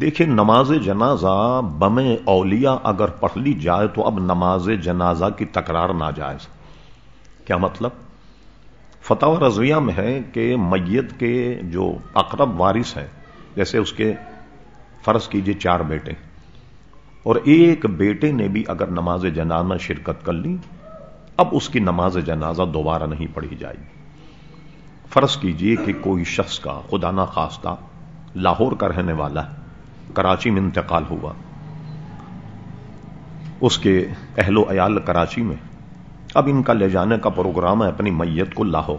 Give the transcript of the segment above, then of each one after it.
دیکھیں نماز جنازہ بم اولیاء اگر پڑھ لی جائے تو اب نماز جنازہ کی تکرار نہ کیا مطلب؟ فتح رضویہ میں ہے کہ میت کے جو اقرب وارث ہیں، جیسے اس کے فرض کیجیے چار بیٹے، اور ایک بیٹے نے بھی اگر نماز جنازہ شرکت کر لی، اب اس کی نماز جنازہ دوبارہ نہیں پڑھی جائے گی۔ فرض کیجیے کہ کوئی شخص کا، خدا نہ خواستہ لاہور کا رہنے والا ہے کراچی میں انتقال ہوا۔ اس کے اہل و عیال کراچی میں۔ اب ان کا لے جانے کا پروگرام ہے اپنی میت کو لاہو۔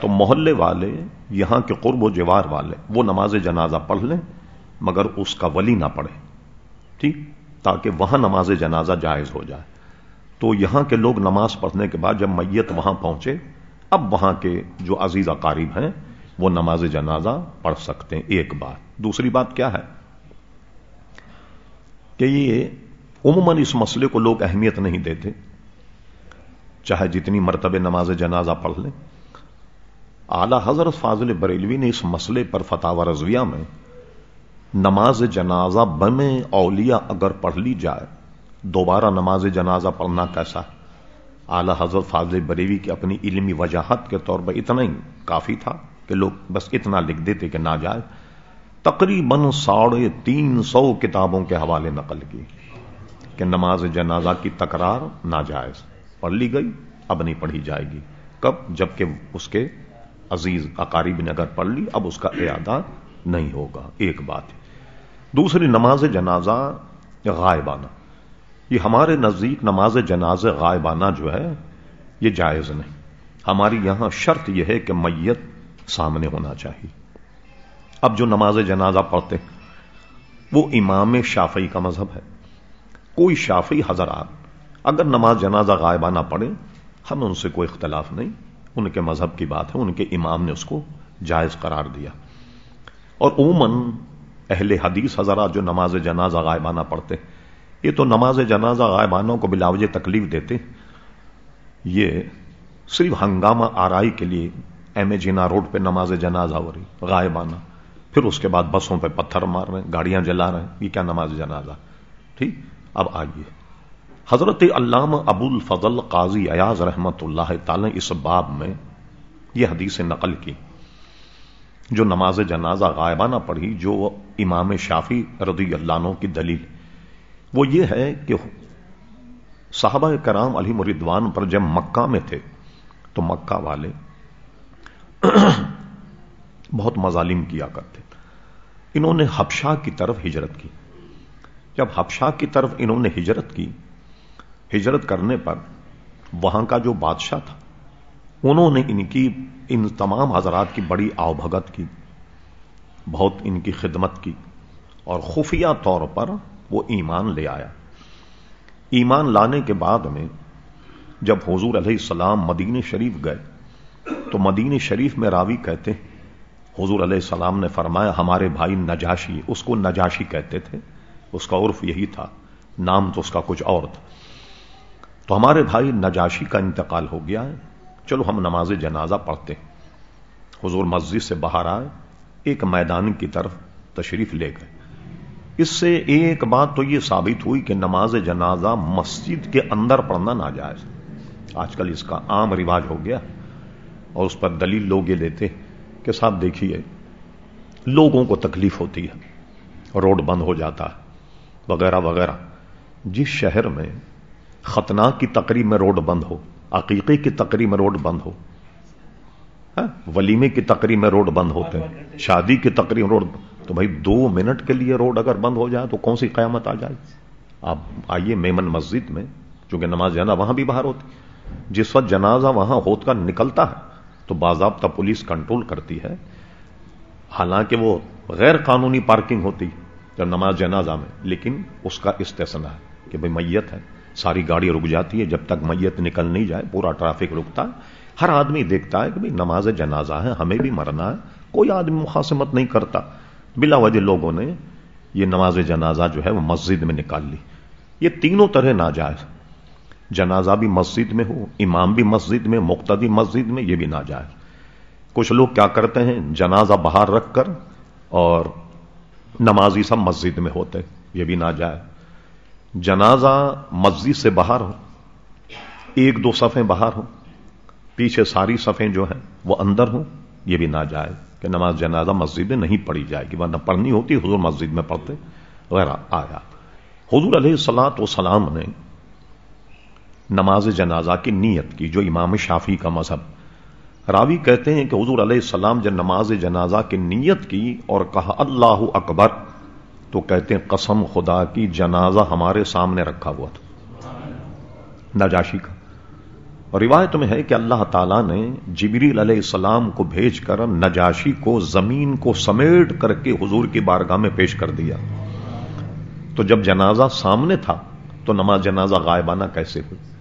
تو محلے والے، یہاں کے قرب و جوار والے، وہ نماز جنازہ پڑھ لیں، مگر اس کا ولی نہ پڑھے ٹھیک؟ تاکہ وہاں نماز جنازہ جائز ہو جائے۔ تو یہاں کے لوگ نماز پڑھنے کے بعد جب میت وہاں پہنچے، اب وہاں کے جو عزیز اقارب ہیں، وہ نماز جنازہ پڑھ سکتے ہیں ایک بات دوسری بات کیا ہے؟ کہ یہ عموماً اس مسئلے کو لوگ اہمیت نہیں دیتے۔ چاہے جتنی مرتبہ نماز جنازہ پڑھ لیں۔ اعلی حضرت فاضل بریلوی نے اس مسئلے پر فتح رضویہ میں نماز جنازہ بم اولیاء اگر پڑھ لی جائے، دوبارہ نماز جنازہ پڑھنا کیسا؟ ہے اعلی حضرت فاضل بریوی کی اپنی علمی وجاہت کے طور پر اتنا ہی کافی تھا کہ لوگ بس اتنا لکھ دیتے کہ نہ جائے۔ تقریباً ساڑھے تین سو کتابوں کے حوالے نقل کی کہ نماز جنازہ کی تکرار ناجائز پڑھ لی گئی، اب نہیں پڑھی جائے گی۔ کب؟ جبکہ اس کے عزیز اقارب نے اگر پڑھ لی، اب اس کا اعادہ نہیں ہوگا۔ ایک بات۔ دوسری، نماز جنازہ غائبانہ۔ یہ ہمارے نزدیک نماز جناز غائبانہ جو ہے، یہ جائز نہیں۔ ہماری یہاں شرط یہ ہے کہ میت سامنے ہونا چاہیے۔ اب جو نماز جنازہ پڑھتے وہ امام شافعی کا مذہب ہے۔ کوئی شافعی حضرات اگر نماز جنازہ غائبانہ پڑھے، ہم ان سے کوئی اختلاف نہیں۔ ان کے مذہب کی بات ہے، ان کے امام نے اس کو جائز قرار دیا۔ اور عموماً اہل حدیث حضرات جو نماز جنازہ غائبانہ پڑھتے یہ تو نماز جنازہ غائبانوں کو بلاوج تکلیف دیتے یہ صرف ہنگامہ آرائی کے لیے ایم اے جینا روڈ پہ نماز جنازہ ہو رہی، غائبانہ۔ پھر اس کے بعد بسوں پہ پتھر مار رہے ہیں، گاڑیاں جلا رہے ہیں، یہ کیا نماز جنازہ؟ ٹھیک؟ اب آئیے۔ حضرت علامہ ابو الفضل قاضی ایاز رحمت اللہ تعالی اس باب میں یہ حدیث نقل کی۔ جو نماز جنازہ غائبانہ پڑھی، جو امام شافی رضی اللہ عنہ کی دلیل۔ وہ یہ ہے کہ صحابہ کرام علی مردوان پر جب مکہ میں تھے، تو مکہ والے بہت مظالم کیا کرتے انہوں نے حبشہ کی طرف ہجرت کی۔ جب حبشہ کی طرف انہوں نے ہجرت کی، ہجرت کرنے پر وہاں کا جو بادشاہ تھا، انہوں نے ان کی، ان تمام حضرات کی بڑی آو بھگت کی، بہت ان کی خدمت کی اور خفیہ طور پر وہ ایمان لے آیا۔ ایمان لانے کے بعد میں جب حضور علیہ السلام مدینہ شریف گئے، تو مدینہ شریف میں راوی کہتے ہیں حضور علیہ السلام نے فرمایا، ہمارے بھائی نجاشی، اس کو نجاشی کہتے تھے، اس کا عرف یہی تھا، نام تو اس کا کچھ اور تھا۔ تو ہمارے بھائی نجاشی کا انتقال ہو گیا ہے۔ چلو ہم نماز جنازہ پڑھتے حضور مسجد سے باہر آئے، ایک میدان کی طرف تشریف لے گئے۔ اس سے ایک بات تو یہ ثابت ہوئی کہ نماز جنازہ مسجد کے اندر پڑھنا ناجائز آج کل اس کا عام رواج ہو گیا اور اس پر دلیل لوگ یہ دیتے کہ صاحب دیکھیے، لوگوں کو تکلیف ہوتی ہے، روڈ بند ہو جاتا ہے، وغیرہ وغیرہ۔ جس شہر میں ختنا کی تقریب میں روڈ بند ہو، عقیقے کی تقریب میں روڈ بند ہو ہاں، ولیمے کی تقریب میں روڈ بند ہوتے ہیں، شادی کی تقریب روڈ تو بھائی دو منٹ کے لیے روڈ اگر بند ہو جائے تو کون سی قیامت آ جائے؟ آپ آئیے میمن مسجد میں، چونکہ نماز جانا وہاں بھی باہر ہوتی، جس وقت جنازہ وہاں ہوت کر نکلتا ہے تو باضابطہ پولیس کنٹرول کرتی ہے۔ حالانکہ وہ غیر قانونی پارکنگ ہوتی جب نماز جنازہ میں، لیکن اس کا استثنا ہے کہ بھائی میت ہے، ساری گاڑی رک جاتی ہے، جب تک میت نکل نہیں جائے، پورا ٹریفک رکتا ہر آدمی دیکھتا ہے کہ بھائی نماز جنازہ ہے، ہمیں بھی مرنا ہے۔ کوئی آدمی مخاصمت نہیں کرتا۔ بلا وجہ لوگوں نے یہ نماز جنازہ جو ہے وہ مسجد میں نکال لی۔ یہ تینوں طرح ناجائز۔ جنازہ بھی مسجد میں ہو، امام بھی مسجد میں، مقتدی مسجد میں، یہ بھی نہ جائے کچھ لوگ کیا کرتے ہیں؟ جنازہ باہر رکھ کر اور نمازی سب مسجد میں ہوتے، یہ بھی نہ جائے جنازہ مسجد سے باہر ہو، ایک دو صفیں باہر ہوں، پیچھے ساری صفیں جو ہیں وہ اندر ہوں، یہ بھی نہ جائے کہ نماز جنازہ مسجد میں نہیں پڑھی جائے گی، ورنہ پڑھنی ہوتی، حضور مسجد میں پڑھتے وغیرہ آیا حضور علیہ السلاط و سلام نے نماز جنازہ کی نیت کی، جو امام شافی کا مذہب۔ راوی کہتے ہیں کہ حضور علیہ السلام جب نماز جنازہ کی نیت کی اور کہا اللہ اکبر، تو کہتے ہیں قسم خدا کی جنازہ ہمارے سامنے رکھا ہوا تھا۔ نجاشی کا۔ اور روایت میں ہے کہ اللہ تعالیٰ نے جبریل علیہ السلام کو بھیج کر نجاشی کو زمین کو سمیٹ کر کے حضور کی بارگاہ میں پیش کر دیا۔ تو جب جنازہ سامنے تھا، تو نماز جنازہ غائبانہ کیسے ہوئی؟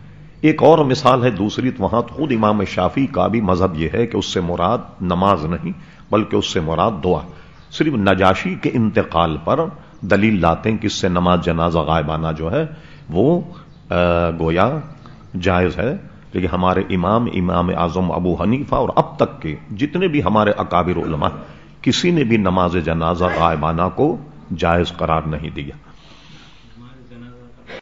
ایک اور مثال ہے، دوسری، تو وہاں تو خود امام شافی کا بھی مذہب یہ ہے کہ اس سے مراد نماز نہیں، بلکہ اس سے مراد دعا۔ صرف نجاشی کے انتقال پر دلیل لاتے ہیں کہ اس سے نماز جنازہ غائبانہ جو ہے، وہ گویا جائز ہے۔ لیکن ہمارے امام امام اعظم ابو حنیفہ اور اب تک کے جتنے بھی ہمارے اکابر علماء، کسی نے بھی نماز جنازہ غائبانہ کو جائز قرار نہیں دیا۔